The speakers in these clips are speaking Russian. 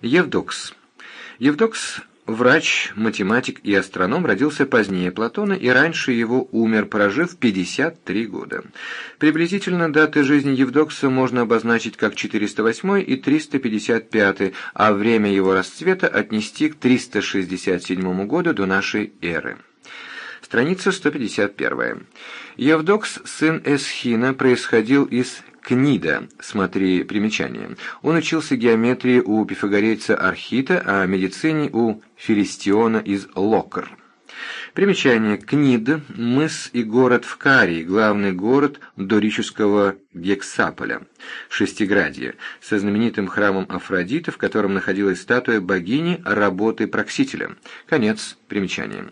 Евдокс. Евдокс Врач, математик и астроном родился позднее Платона и раньше его умер, прожив 53 года. Приблизительно даты жизни Евдокса можно обозначить как 408 и 355, а время его расцвета отнести к 367 году до нашей эры. Страница 151. Евдокс, сын Эсхина, происходил из Книда, смотри примечание. Он учился геометрии у пифагорейца Архита, а медицине у Филистиона из Локр. Примечание. Книд – мыс и город в Карии, главный город дорического Гексаполя, Шестиградия, со знаменитым храмом Афродиты, в котором находилась статуя богини работы Проксителя. Конец примечания.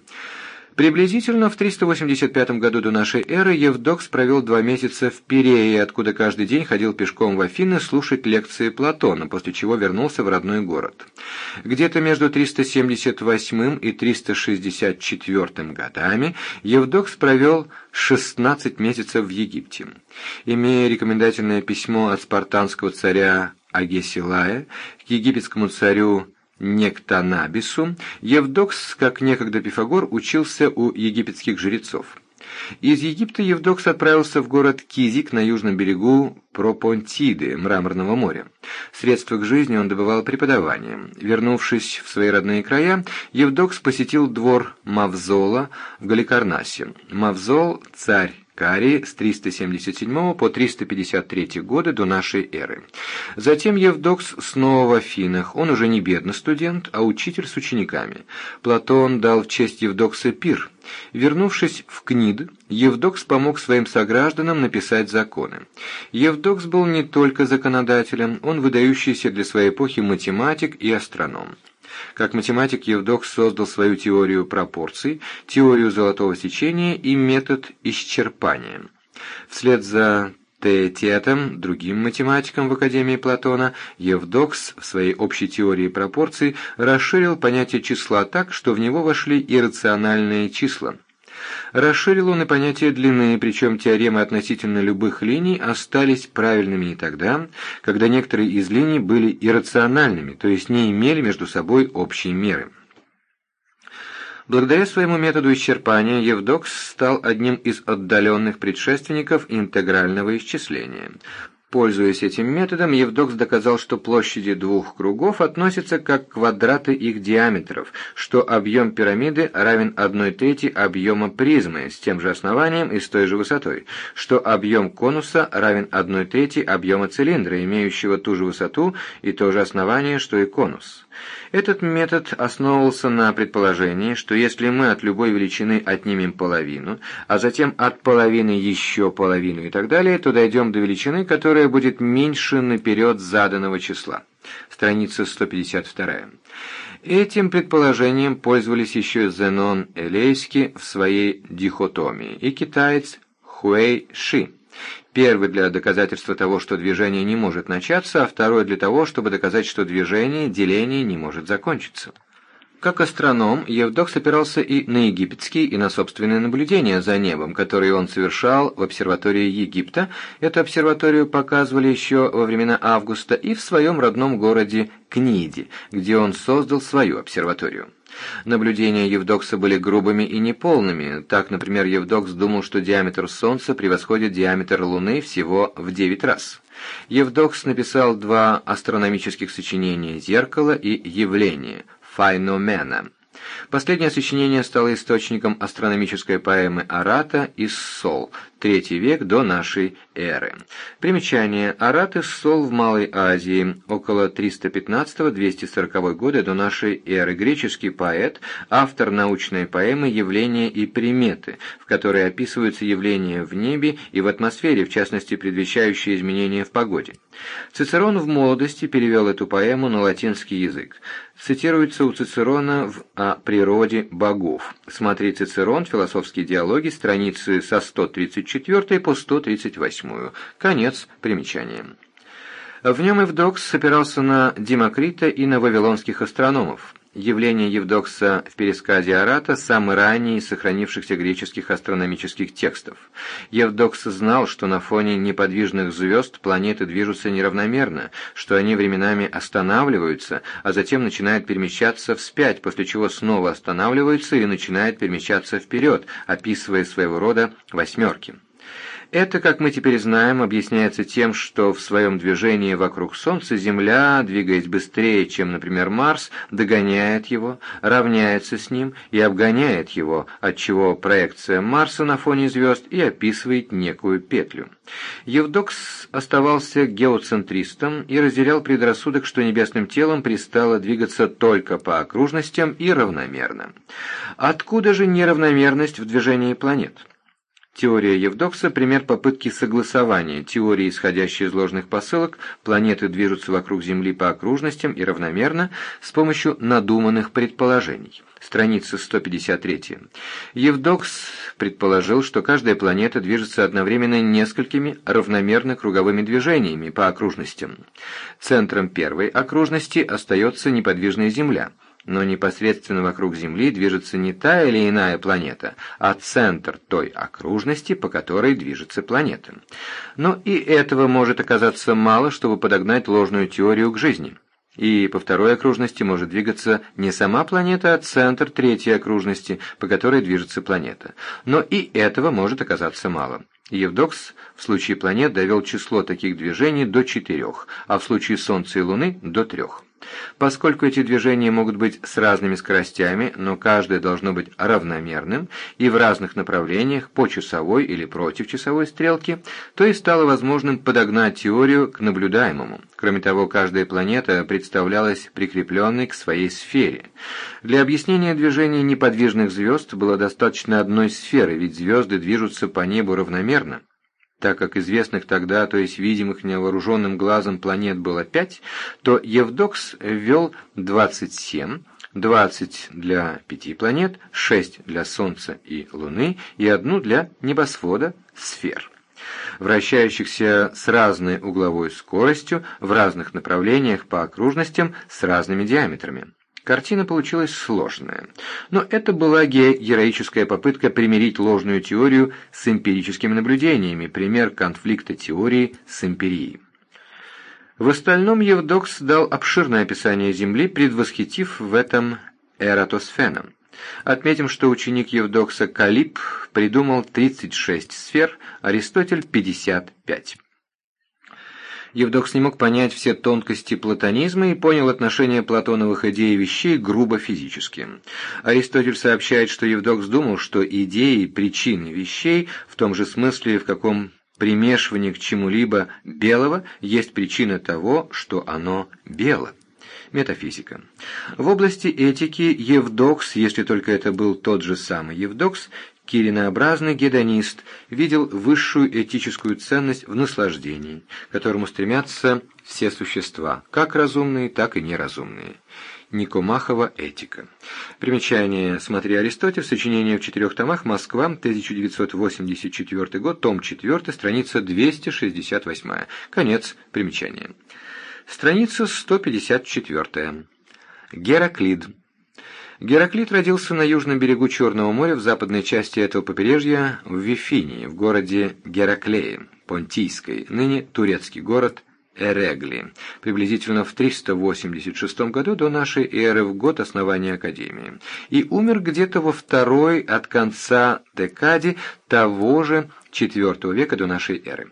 Приблизительно в 385 году до нашей эры Евдокс провел два месяца в Пирее, откуда каждый день ходил пешком в Афины слушать лекции Платона, после чего вернулся в родной город. Где-то между 378 и 364 годами Евдокс провел 16 месяцев в Египте. Имея рекомендательное письмо от спартанского царя Агесилая к египетскому царю Нектанабису, Евдокс, как некогда Пифагор, учился у египетских жрецов. Из Египта Евдокс отправился в город Кизик на южном берегу Пропонтиды, Мраморного моря. Средства к жизни он добывал преподаванием. Вернувшись в свои родные края, Евдокс посетил двор Мавзола в Галикарнасе. Мавзол – царь Карии с 377 по 353 годы до нашей эры. Затем Евдокс снова в Афинах. Он уже не бедный студент, а учитель с учениками. Платон дал в честь Евдокса пир. Вернувшись в Книд, Евдокс помог своим согражданам написать законы. Евдокс был не только законодателем, он выдающийся для своей эпохи математик и астроном. Как математик Евдокс создал свою теорию пропорций, теорию золотого сечения и метод исчерпания. Вслед за Теететом, другим математиком в Академии Платона, Евдокс в своей общей теории пропорций расширил понятие числа так, что в него вошли иррациональные числа. Расширил он и понятие длины, причем теоремы относительно любых линий остались правильными и тогда, когда некоторые из линий были иррациональными, то есть не имели между собой общей меры. Благодаря своему методу исчерпания Евдокс стал одним из отдаленных предшественников интегрального исчисления. Пользуясь этим методом, Евдокс доказал, что площади двух кругов относятся как квадраты их диаметров, что объем пирамиды равен 1 трети объема призмы с тем же основанием и с той же высотой, что объем конуса равен 1 трети объема цилиндра, имеющего ту же высоту и то же основание, что и конус. Этот метод основывался на предположении, что если мы от любой величины отнимем половину, а затем от половины еще половину и так далее, то дойдем до величины, которая будет меньше наперед заданного числа. Страница 152. Этим предположением пользовались еще Зенон Элейский в своей дихотомии и китаец Хуэй Ши. Первый для доказательства того, что движение не может начаться, а второй для того, чтобы доказать, что движение, деление не может закончиться. Как астроном, Евдокс опирался и на египетские, и на собственные наблюдения за небом, которые он совершал в обсерватории Египта. Эту обсерваторию показывали еще во времена Августа и в своем родном городе Книде, где он создал свою обсерваторию. Наблюдения Евдокса были грубыми и неполными. Так, например, Евдокс думал, что диаметр Солнца превосходит диаметр Луны всего в 9 раз. Евдокс написал два астрономических сочинения «Зеркало» и «Явление» «Файномена». Последнее сочинение стало источником астрономической поэмы Арата из Сол, третий век до нашей эры. Примечание. Арат из в Малой Азии, около 315-240 года до нашей эры. Греческий поэт, автор научной поэмы «Явления и приметы», в которой описываются явления в небе и в атмосфере, в частности, предвещающие изменения в погоде. Цицерон в молодости перевел эту поэму на латинский язык. Цитируется у Цицерона в «О природе богов». Смотри Цицерон, философские диалоги, страницы со 134 по 138. Конец примечания. В нем Евдокс опирался на Демокрита и на вавилонских астрономов. явление Евдокса в пересказе Арата самый ранний из сохранившихся греческих астрономических текстов. Евдокс знал, что на фоне неподвижных звезд планеты движутся неравномерно, что они временами останавливаются, а затем начинают перемещаться вспять, после чего снова останавливаются и начинают перемещаться вперед, описывая своего рода восьмерки. Это, как мы теперь знаем, объясняется тем, что в своем движении вокруг Солнца Земля, двигаясь быстрее, чем, например, Марс, догоняет его, равняется с ним и обгоняет его, отчего проекция Марса на фоне звезд и описывает некую петлю. Евдокс оставался геоцентристом и разделял предрассудок, что небесным телом пристало двигаться только по окружностям и равномерно. Откуда же неравномерность в движении планет? Теория Евдокса – пример попытки согласования теории, исходящей из ложных посылок, планеты движутся вокруг Земли по окружностям и равномерно с помощью надуманных предположений. Страница 153. Евдокс предположил, что каждая планета движется одновременно несколькими равномерно круговыми движениями по окружностям. Центром первой окружности остается неподвижная Земля – но непосредственно вокруг Земли движется не та или иная планета, а центр той окружности, по которой движется планета. Но и этого может оказаться мало, чтобы подогнать ложную теорию к жизни. И по второй окружности может двигаться не сама планета, а центр третьей окружности, по которой движется планета. Но и этого может оказаться мало. Евдокс в случае планет довел число таких движений до четырех, а в случае Солнца и Луны – до трех. Поскольку эти движения могут быть с разными скоростями, но каждое должно быть равномерным и в разных направлениях по часовой или против часовой стрелке, то и стало возможным подогнать теорию к наблюдаемому. Кроме того, каждая планета представлялась прикрепленной к своей сфере. Для объяснения движения неподвижных звезд было достаточно одной сферы, ведь звезды движутся по небу равномерно. Так как известных тогда, то есть видимых невооруженным глазом планет было пять, то Евдокс ввел 27, 20 для пяти планет, 6 для Солнца и Луны и одну для небосвода сфер вращающихся с разной угловой скоростью в разных направлениях по окружностям с разными диаметрами. Картина получилась сложная, но это была героическая попытка примирить ложную теорию с эмпирическими наблюдениями, пример конфликта теории с эмпирией. В остальном Евдокс дал обширное описание Земли, предвосхитив в этом Эратосфена. Отметим, что ученик Евдокса Калип придумал 36 сфер, Аристотель – 55. Евдокс не мог понять все тонкости платонизма и понял отношение платоновых идей и вещей грубо физически. Аристотель сообщает, что Евдокс думал, что идеи – причины вещей в том же смысле, в каком примешивание к чему-либо белого есть причина того, что оно бело. Метафизика. В области этики Евдокс, если только это был тот же самый Евдокс, Киринообразный гедонист видел высшую этическую ценность в наслаждении, к которому стремятся все существа, как разумные, так и неразумные. Никомахова «Этика». Примечание «Смотри Аристотель», сочинение в четырех томах, Москва, 1984 год, том 4, страница 268. Конец примечания. Страница 154. Гераклид. Гераклит родился на южном берегу Черного моря в западной части этого побережья в Вифинии, в городе Гераклее, Понтийской, ныне турецкий город Эрегли, приблизительно в 386 году до нашей эры, в год основания Академии, и умер где-то во второй от конца декаде того же IV века до нашей эры.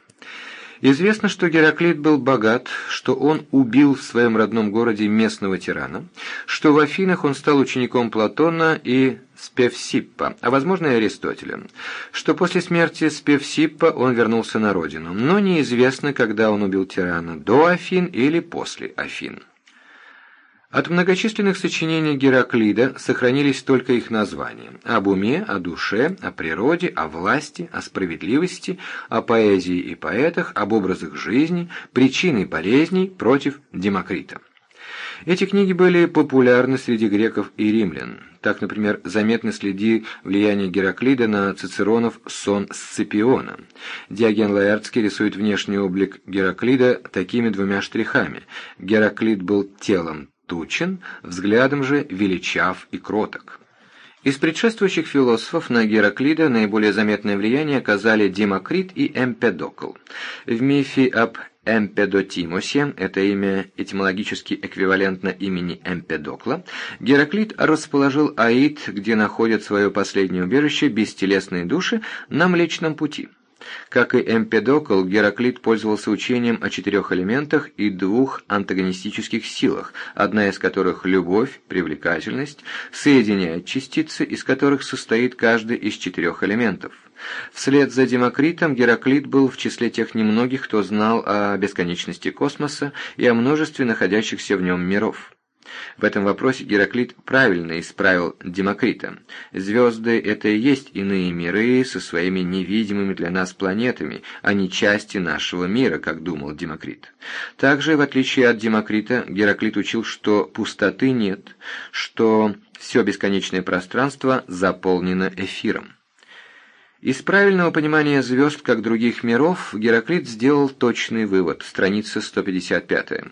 Известно, что Гераклит был богат, что он убил в своем родном городе местного тирана, что в Афинах он стал учеником Платона и Спевсиппа, а возможно и Аристотеля, что после смерти Спевсиппа он вернулся на родину, но неизвестно, когда он убил тирана, до Афин или после Афин. От многочисленных сочинений Гераклида сохранились только их названия. Об уме, о душе, о природе, о власти, о справедливости, о поэзии и поэтах, об образах жизни, причины болезней против Демокрита. Эти книги были популярны среди греков и римлян. Так, например, заметны следы влияния Гераклида на Цицеронов сон Сципиона. Диоген Лаэртский рисует внешний облик Гераклида такими двумя штрихами. Гераклид был телом тучен, взглядом же величав и кроток. Из предшествующих философов на Гераклида наиболее заметное влияние оказали Демокрит и Эмпедокл. В мифе об Эмпедотимосе, это имя этимологически эквивалентно имени Эмпедокла, Гераклит расположил Аид, где находят свое последнее убежище бестелесные души, на Млечном пути. Как и Эмпедокл, Гераклит пользовался учением о четырех элементах и двух антагонистических силах, одна из которых – любовь, привлекательность, соединяет частицы, из которых состоит каждый из четырех элементов. Вслед за Демокритом Гераклит был в числе тех немногих, кто знал о бесконечности космоса и о множестве находящихся в нем миров. В этом вопросе Гераклит правильно исправил Демокрита. Звезды — это и есть иные миры со своими невидимыми для нас планетами, а не части нашего мира, как думал Демокрит. Также, в отличие от Демокрита, Гераклит учил, что пустоты нет, что все бесконечное пространство заполнено эфиром. Из правильного понимания звезд как других миров Гераклит сделал точный вывод, страница 155.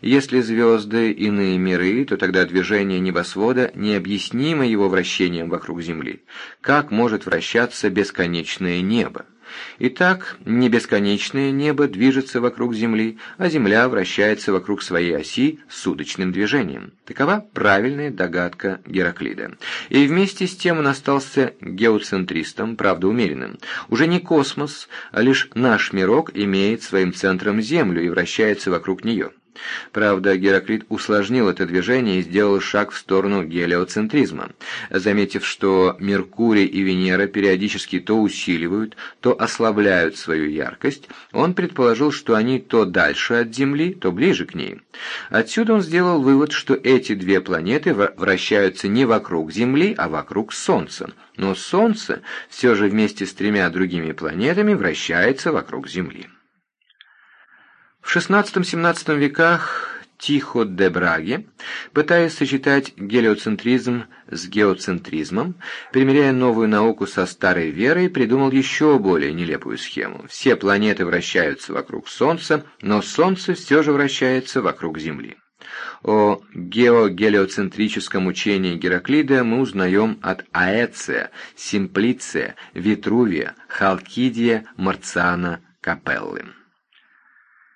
Если звезды – иные миры, то тогда движение небосвода необъяснимо его вращением вокруг Земли. Как может вращаться бесконечное небо? Итак, не бесконечное небо движется вокруг Земли, а Земля вращается вокруг своей оси с удочным движением. Такова правильная догадка Гераклида. И вместе с тем он остался геоцентристом, правда умеренным. Уже не космос, а лишь наш мирок имеет своим центром Землю и вращается вокруг нее. Правда, Гераклит усложнил это движение и сделал шаг в сторону гелиоцентризма. Заметив, что Меркурий и Венера периодически то усиливают, то ослабляют свою яркость, он предположил, что они то дальше от Земли, то ближе к ней. Отсюда он сделал вывод, что эти две планеты вращаются не вокруг Земли, а вокруг Солнца. Но Солнце все же вместе с тремя другими планетами вращается вокруг Земли. В XVI-XVII веках Тихо де Браге, пытаясь сочетать гелиоцентризм с геоцентризмом, примеряя новую науку со старой верой, придумал еще более нелепую схему. Все планеты вращаются вокруг Солнца, но Солнце все же вращается вокруг Земли. О геогелиоцентрическом учении Гераклида мы узнаем от Аэция, Симплиция, Витрувия, Халкидия, Марциана, Капеллы.